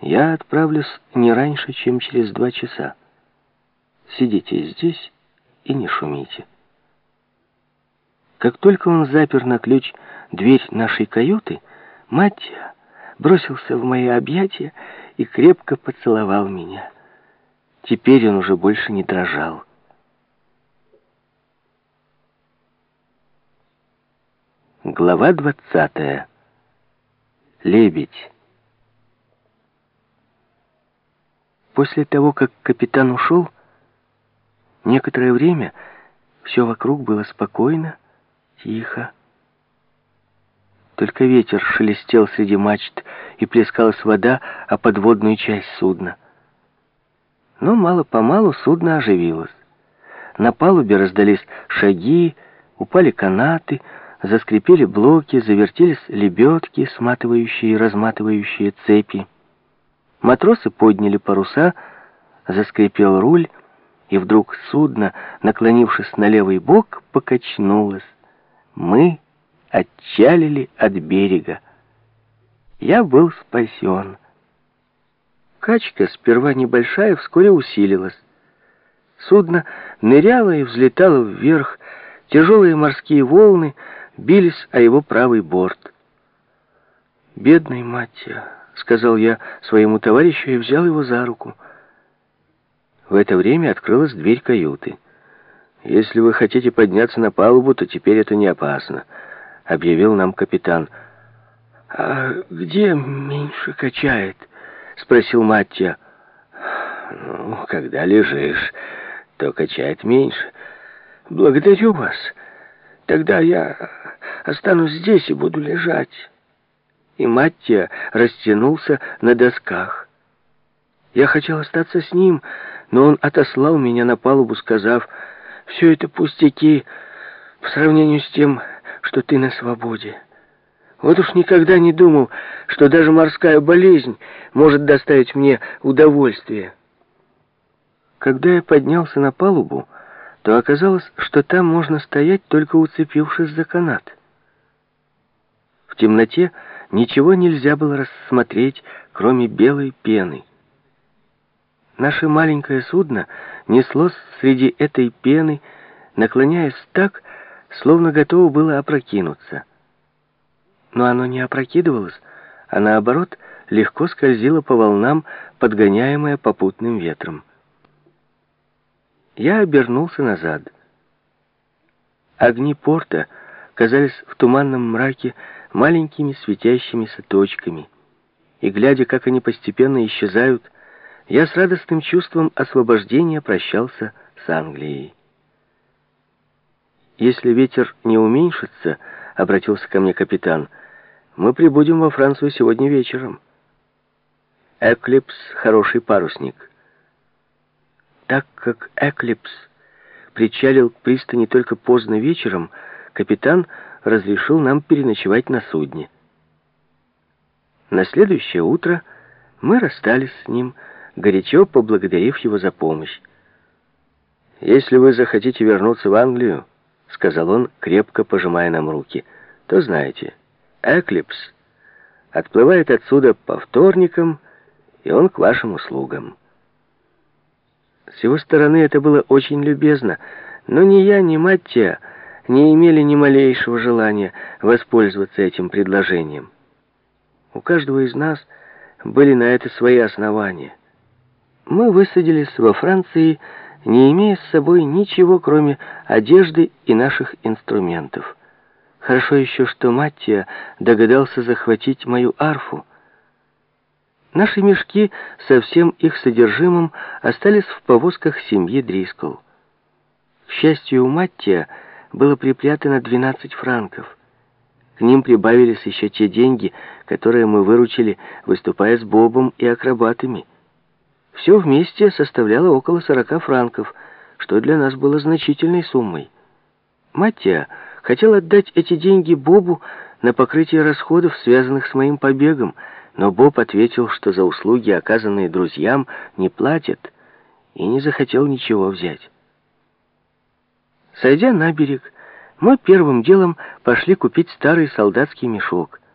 Я отправлюсь не раньше, чем через два часа. Сидите здесь и не шумите. Как только он запер на ключ дверь нашей каюты, Маттия бросился в мои объятия и крепко поцеловал меня. Теперь он уже больше не дрожал. Глава двадцатая. Лебедь. После того, как капитан ушел, некоторое время все вокруг было спокойно, тихо. Только ветер шелестел среди мачт, и плескалась вода о подводную часть судна. Но мало-помалу судно оживилось. На палубе раздались шаги, упали канаты, заскрипели блоки, завертелись лебедки, сматывающие и разматывающие цепи. Матросы подняли паруса, заскрипел руль, и вдруг судно, наклонившись на левый бок, покачнулось. Мы отчалили от берега. Я был спасен. Качка, сперва небольшая, вскоре усилилась. Судно ныряло и взлетало вверх, тяжелые морские волны бились о его правый борт. «Бедный Маттия», — сказал я своему товарищу и взял его за руку. В это время открылась дверь каюты. «Если вы хотите подняться на палубу, то теперь это не опасно», — объявил нам капитан. «А где меньше качает?» — спросил Маттия. «Ну, когда лежишь, то качает меньше. Благодарю вас. Тогда я останусь здесь и буду лежать». И Маттия растянулся на досках. Я хотел остаться с ним, но он отослал меня на палубу, сказав, «Все это пустяки по сравнению с тем, что ты на свободе». Вот уж никогда не думал, что даже морская болезнь может доставить мне удовольствие. Когда я поднялся на палубу, то оказалось, что там можно стоять, только уцепившись за канат. В темноте ничего нельзя было рассмотреть, кроме белой пены. Наше маленькое судно неслось среди этой пены, наклоняясь так, словно готово было опрокинуться. Но оно не опрокидывалось, а наоборот легко скользило по волнам, подгоняемое попутным ветром. Я обернулся назад. Огни порта казались в туманном мраке маленькими светящимися точками, и, глядя, как они постепенно исчезают, я с радостным чувством освобождения прощался с Англией. «Если ветер не уменьшится, — обратился ко мне капитан, — мы прибудем во Францию сегодня вечером. Эклипс — хороший парусник. Так как Эклипс причалил к пристани только поздно вечером, капитан разрешил нам переночевать на судне. На следующее утро мы расстались с ним, — горячо поблагодарив его за помощь. «Если вы захотите вернуться в Англию, — сказал он, крепко пожимая нам руки, — то знаете, Эклипс отплывает отсюда по вторникам, и он к вашим услугам». С его стороны это было очень любезно, но ни я, ни Маттия не имели ни малейшего желания воспользоваться этим предложением. У каждого из нас были на это свои основания. Мы высадились во Франции, не имея с собой ничего, кроме одежды и наших инструментов. Хорошо еще, что Маттия догадался захватить мою арфу. Наши мешки со всем их содержимым остались в повозках семьи Дрискл. К счастью, у Маттия было припрятано 12 франков. К ним прибавились еще те деньги, которые мы выручили, выступая с Бобом и акробатами. Все вместе составляло около 40 франков, что для нас было значительной суммой. Маттия хотел отдать эти деньги Бобу на покрытие расходов, связанных с моим побегом, но Боб ответил, что за услуги, оказанные друзьям, не платят, и не захотел ничего взять. Сойдя на берег, мы первым делом пошли купить старый солдатский мешок —